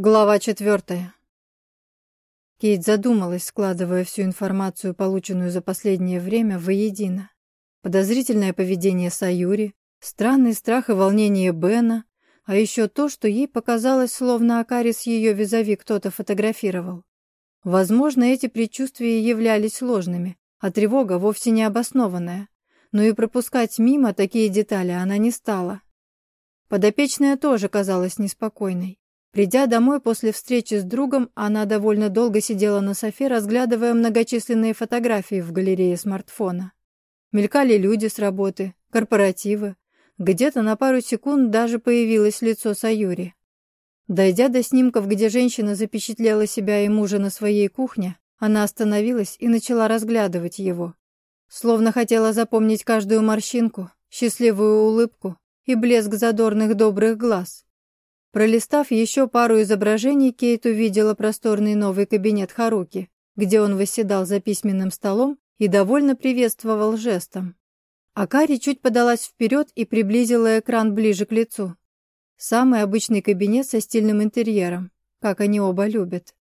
Глава четвертая. Кейт задумалась, складывая всю информацию, полученную за последнее время, воедино. Подозрительное поведение Саюри, странный страх и волнение Бена, а еще то, что ей показалось, словно Акари с ее визави кто-то фотографировал. Возможно, эти предчувствия являлись ложными, а тревога вовсе не обоснованная. Но и пропускать мимо такие детали она не стала. Подопечная тоже казалась неспокойной. Придя домой после встречи с другом, она довольно долго сидела на софе, разглядывая многочисленные фотографии в галерее смартфона. Мелькали люди с работы, корпоративы. Где-то на пару секунд даже появилось лицо Саюри. Дойдя до снимков, где женщина запечатлела себя и мужа на своей кухне, она остановилась и начала разглядывать его. Словно хотела запомнить каждую морщинку, счастливую улыбку и блеск задорных добрых глаз. Пролистав еще пару изображений, Кейт увидела просторный новый кабинет Харуки, где он восседал за письменным столом и довольно приветствовал жестом. Акари чуть подалась вперед и приблизила экран ближе к лицу. Самый обычный кабинет со стильным интерьером, как они оба любят.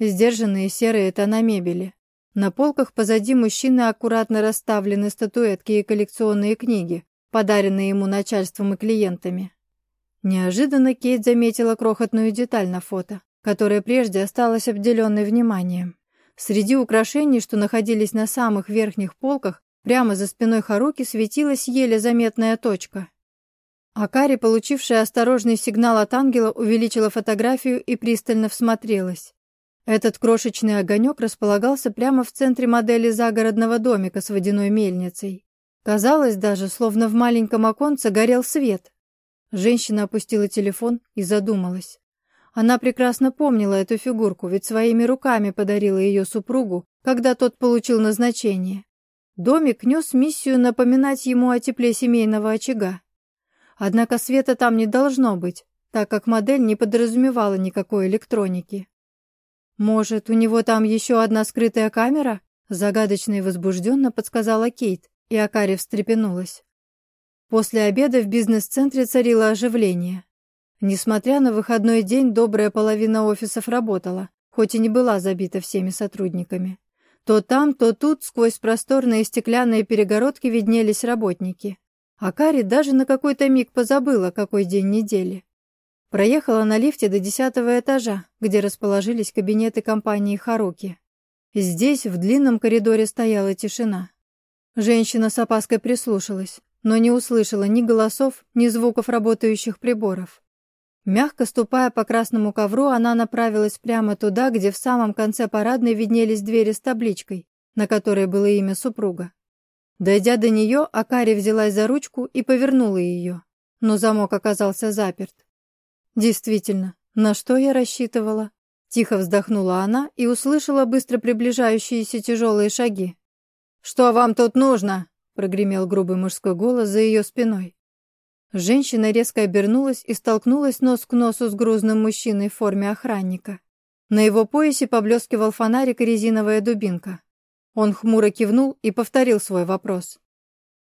Сдержанные серые тона мебели. На полках позади мужчины аккуратно расставлены статуэтки и коллекционные книги, подаренные ему начальством и клиентами. Неожиданно Кейт заметила крохотную деталь на фото, которая прежде осталась обделенной вниманием. Среди украшений, что находились на самых верхних полках, прямо за спиной Харуки светилась еле заметная точка. Акари, получившая осторожный сигнал от ангела, увеличила фотографию и пристально всмотрелась. Этот крошечный огонек располагался прямо в центре модели загородного домика с водяной мельницей. Казалось даже, словно в маленьком оконце горел свет. Женщина опустила телефон и задумалась. Она прекрасно помнила эту фигурку, ведь своими руками подарила ее супругу, когда тот получил назначение. Домик нес миссию напоминать ему о тепле семейного очага. Однако света там не должно быть, так как модель не подразумевала никакой электроники. «Может, у него там еще одна скрытая камера?» Загадочно и возбужденно подсказала Кейт, и Акари встрепенулась. После обеда в бизнес-центре царило оживление. Несмотря на выходной день, добрая половина офисов работала, хоть и не была забита всеми сотрудниками. То там, то тут сквозь просторные стеклянные перегородки виднелись работники. А Кари даже на какой-то миг позабыла, какой день недели. Проехала на лифте до десятого этажа, где расположились кабинеты компании «Харуки». Здесь, в длинном коридоре, стояла тишина. Женщина с опаской прислушалась но не услышала ни голосов, ни звуков работающих приборов. Мягко ступая по красному ковру, она направилась прямо туда, где в самом конце парадной виднелись двери с табличкой, на которой было имя супруга. Дойдя до нее, Акари взялась за ручку и повернула ее, но замок оказался заперт. Действительно, на что я рассчитывала? Тихо вздохнула она и услышала быстро приближающиеся тяжелые шаги. «Что вам тут нужно?» Прогремел грубый мужской голос за ее спиной. Женщина резко обернулась и столкнулась нос к носу с грузным мужчиной в форме охранника. На его поясе поблескивал фонарик и резиновая дубинка. Он хмуро кивнул и повторил свой вопрос.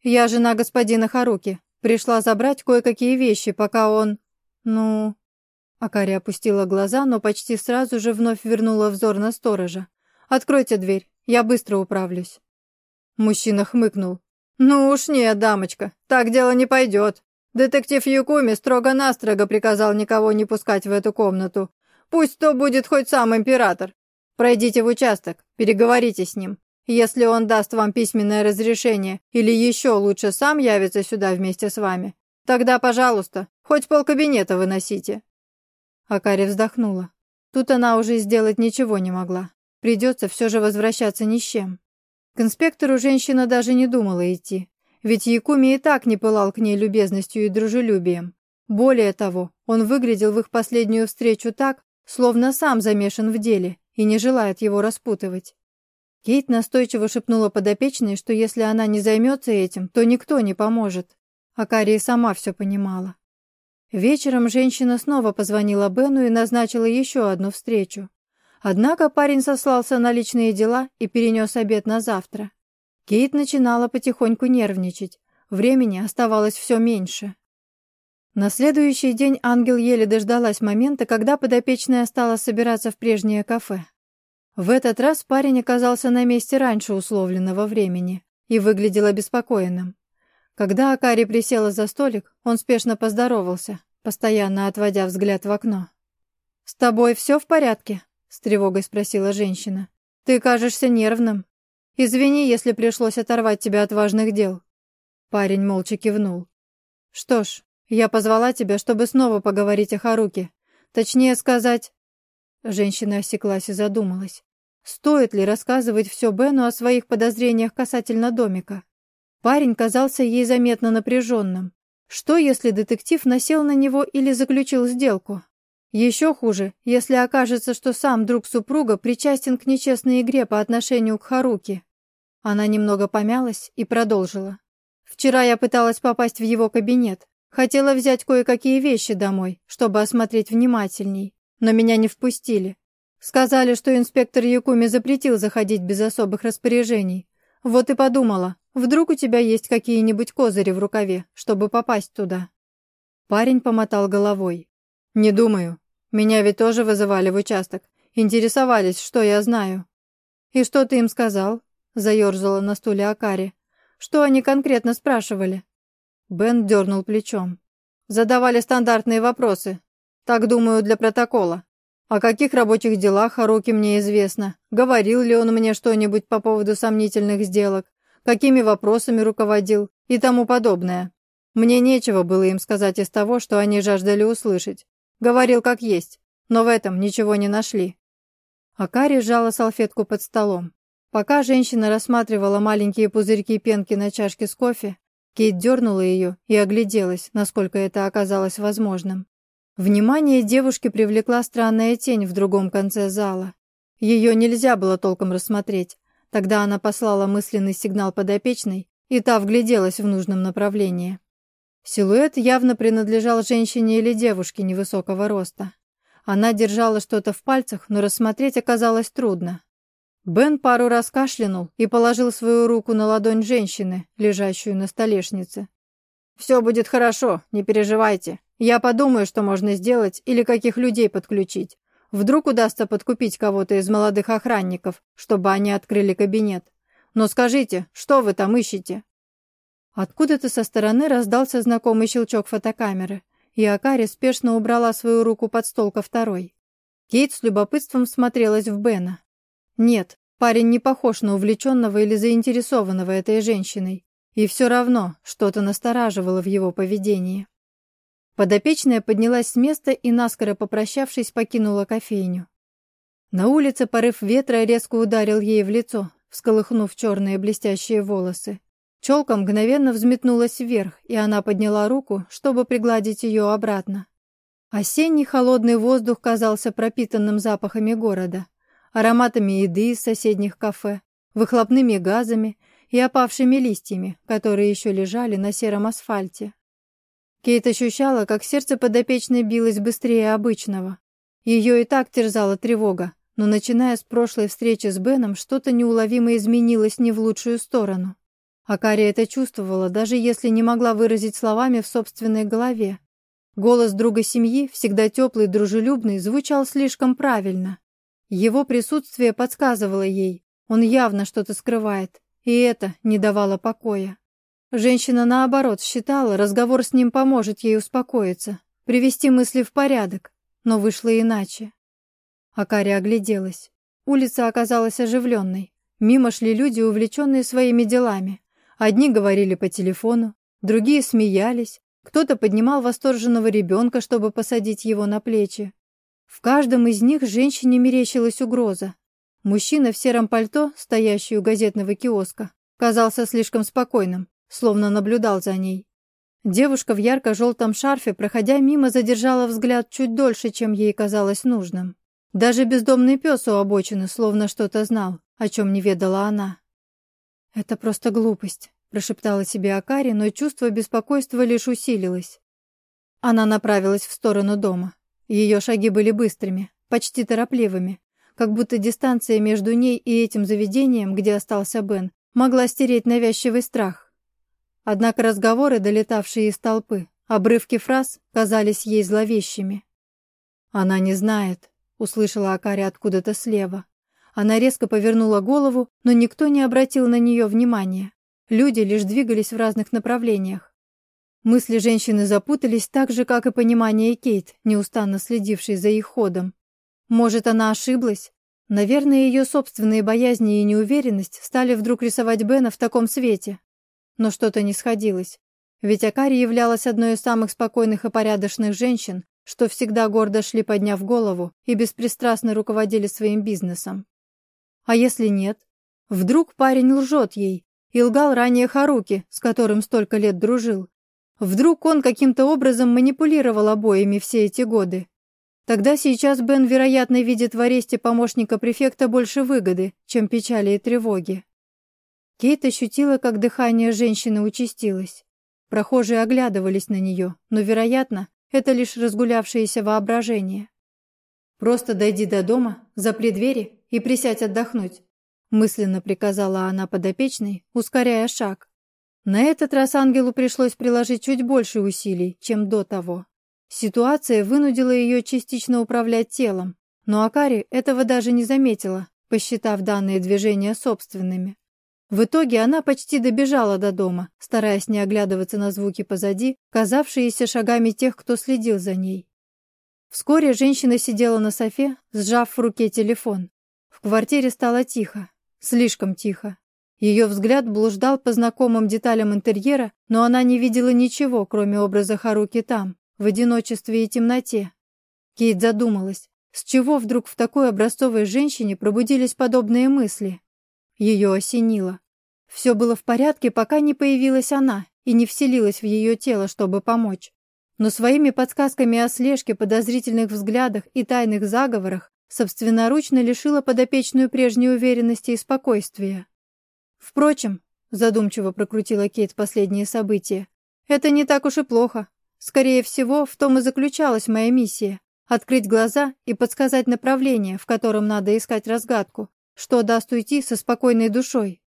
«Я жена господина Харуки. Пришла забрать кое-какие вещи, пока он... Ну...» Акари опустила глаза, но почти сразу же вновь вернула взор на сторожа. «Откройте дверь, я быстро управлюсь». Мужчина хмыкнул. «Ну уж нет, дамочка, так дело не пойдет. Детектив Юкуми строго-настрого приказал никого не пускать в эту комнату. Пусть то будет хоть сам император. Пройдите в участок, переговорите с ним. Если он даст вам письменное разрешение или еще лучше сам явится сюда вместе с вами, тогда, пожалуйста, хоть полкабинета выносите». Акари вздохнула. Тут она уже сделать ничего не могла. Придется все же возвращаться ни с чем. К инспектору женщина даже не думала идти, ведь Якуми и так не пылал к ней любезностью и дружелюбием. Более того, он выглядел в их последнюю встречу так, словно сам замешан в деле и не желает его распутывать. Кейт настойчиво шепнула подопечной, что если она не займется этим, то никто не поможет. А Кария сама все понимала. Вечером женщина снова позвонила Бену и назначила еще одну встречу. Однако парень сослался на личные дела и перенес обед на завтра. Кейт начинала потихоньку нервничать. Времени оставалось все меньше. На следующий день ангел еле дождалась момента, когда подопечная стала собираться в прежнее кафе. В этот раз парень оказался на месте раньше условленного времени и выглядел обеспокоенным. Когда Акари присела за столик, он спешно поздоровался, постоянно отводя взгляд в окно. «С тобой все в порядке?» — с тревогой спросила женщина. «Ты кажешься нервным. Извини, если пришлось оторвать тебя от важных дел». Парень молча кивнул. «Что ж, я позвала тебя, чтобы снова поговорить о Харуке. Точнее сказать...» Женщина осеклась и задумалась. Стоит ли рассказывать все Бену о своих подозрениях касательно домика? Парень казался ей заметно напряженным. Что, если детектив насел на него или заключил сделку? Еще хуже, если окажется, что сам друг супруга причастен к нечестной игре по отношению к Харуке. Она немного помялась и продолжила. «Вчера я пыталась попасть в его кабинет. Хотела взять кое-какие вещи домой, чтобы осмотреть внимательней, но меня не впустили. Сказали, что инспектор Якуми запретил заходить без особых распоряжений. Вот и подумала, вдруг у тебя есть какие-нибудь козыри в рукаве, чтобы попасть туда. Парень помотал головой. Не думаю. Меня ведь тоже вызывали в участок. Интересовались, что я знаю. И что ты им сказал? Заерзала на стуле Акари. Что они конкретно спрашивали? Бен дернул плечом. Задавали стандартные вопросы. Так, думаю, для протокола. О каких рабочих делах Харуки мне известно? Говорил ли он мне что-нибудь по поводу сомнительных сделок? Какими вопросами руководил? И тому подобное. Мне нечего было им сказать из того, что они жаждали услышать. Говорил как есть, но в этом ничего не нашли. Акари сжала салфетку под столом. Пока женщина рассматривала маленькие пузырьки пенки на чашке с кофе, Кейт дернула ее и огляделась, насколько это оказалось возможным. Внимание девушки привлекла странная тень в другом конце зала. Ее нельзя было толком рассмотреть. Тогда она послала мысленный сигнал подопечной, и та вгляделась в нужном направлении. Силуэт явно принадлежал женщине или девушке невысокого роста. Она держала что-то в пальцах, но рассмотреть оказалось трудно. Бен пару раз кашлянул и положил свою руку на ладонь женщины, лежащую на столешнице. «Все будет хорошо, не переживайте. Я подумаю, что можно сделать или каких людей подключить. Вдруг удастся подкупить кого-то из молодых охранников, чтобы они открыли кабинет. Но скажите, что вы там ищете?» Откуда-то со стороны раздался знакомый щелчок фотокамеры, и Акари спешно убрала свою руку под стол ко второй. Кейт с любопытством смотрелась в Бена. Нет, парень не похож на увлеченного или заинтересованного этой женщиной. И все равно что-то настораживало в его поведении. Подопечная поднялась с места и, наскоро попрощавшись, покинула кофейню. На улице порыв ветра резко ударил ей в лицо, всколыхнув черные блестящие волосы. Челка мгновенно взметнулась вверх, и она подняла руку, чтобы пригладить ее обратно. Осенний холодный воздух казался пропитанным запахами города ароматами еды из соседних кафе, выхлопными газами и опавшими листьями, которые еще лежали на сером асфальте. Кейт ощущала, как сердце подопечной билось быстрее обычного. Ее и так терзала тревога, но начиная с прошлой встречи с Беном, что-то неуловимо изменилось не в лучшую сторону. Акари это чувствовала, даже если не могла выразить словами в собственной голове. Голос друга семьи, всегда теплый дружелюбный, звучал слишком правильно. Его присутствие подсказывало ей, он явно что-то скрывает, и это не давало покоя. Женщина, наоборот, считала, разговор с ним поможет ей успокоиться, привести мысли в порядок, но вышло иначе. Акари огляделась. Улица оказалась оживленной. Мимо шли люди, увлеченные своими делами. Одни говорили по телефону, другие смеялись, кто-то поднимал восторженного ребенка, чтобы посадить его на плечи. В каждом из них женщине мерещилась угроза. Мужчина в сером пальто, стоящий у газетного киоска, казался слишком спокойным, словно наблюдал за ней. Девушка в ярко-желтом шарфе, проходя мимо, задержала взгляд чуть дольше, чем ей казалось нужным. Даже бездомный пес у обочины словно что-то знал, о чем не ведала она. «Это просто глупость», — прошептала себе Акари, но чувство беспокойства лишь усилилось. Она направилась в сторону дома. Ее шаги были быстрыми, почти торопливыми, как будто дистанция между ней и этим заведением, где остался Бен, могла стереть навязчивый страх. Однако разговоры, долетавшие из толпы, Обрывки фраз казались ей зловещими. «Она не знает», — услышала Акари откуда-то слева. Она резко повернула голову, но никто не обратил на нее внимания. Люди лишь двигались в разных направлениях. Мысли женщины запутались так же, как и понимание Кейт, неустанно следившей за их ходом. Может, она ошиблась? Наверное, ее собственные боязни и неуверенность стали вдруг рисовать Бена в таком свете. Но что-то не сходилось. Ведь Акари являлась одной из самых спокойных и порядочных женщин, что всегда гордо шли, подняв голову, и беспристрастно руководили своим бизнесом. А если нет? Вдруг парень лжет ей и лгал ранее Харуки, с которым столько лет дружил. Вдруг он каким-то образом манипулировал обоими все эти годы. Тогда сейчас Бен, вероятно, видит в аресте помощника префекта больше выгоды, чем печали и тревоги. Кейт ощутила, как дыхание женщины участилось. Прохожие оглядывались на нее, но, вероятно, это лишь разгулявшееся воображение. «Просто дойди до дома, запри двери и присядь отдохнуть», мысленно приказала она подопечной, ускоряя шаг. На этот раз ангелу пришлось приложить чуть больше усилий, чем до того. Ситуация вынудила ее частично управлять телом, но Акари этого даже не заметила, посчитав данные движения собственными. В итоге она почти добежала до дома, стараясь не оглядываться на звуки позади, казавшиеся шагами тех, кто следил за ней. Вскоре женщина сидела на софе, сжав в руке телефон. Квартире стало тихо, слишком тихо. Ее взгляд блуждал по знакомым деталям интерьера, но она не видела ничего, кроме образа Харуки там, в одиночестве и темноте. Кейт задумалась, с чего вдруг в такой образцовой женщине пробудились подобные мысли. Ее осенило. Все было в порядке, пока не появилась она и не вселилась в ее тело, чтобы помочь. Но своими подсказками о слежке, подозрительных взглядах и тайных заговорах собственноручно лишила подопечную прежней уверенности и спокойствия. Впрочем, задумчиво прокрутила Кейт последние события, это не так уж и плохо. Скорее всего, в том и заключалась моя миссия — открыть глаза и подсказать направление, в котором надо искать разгадку, что даст уйти со спокойной душой.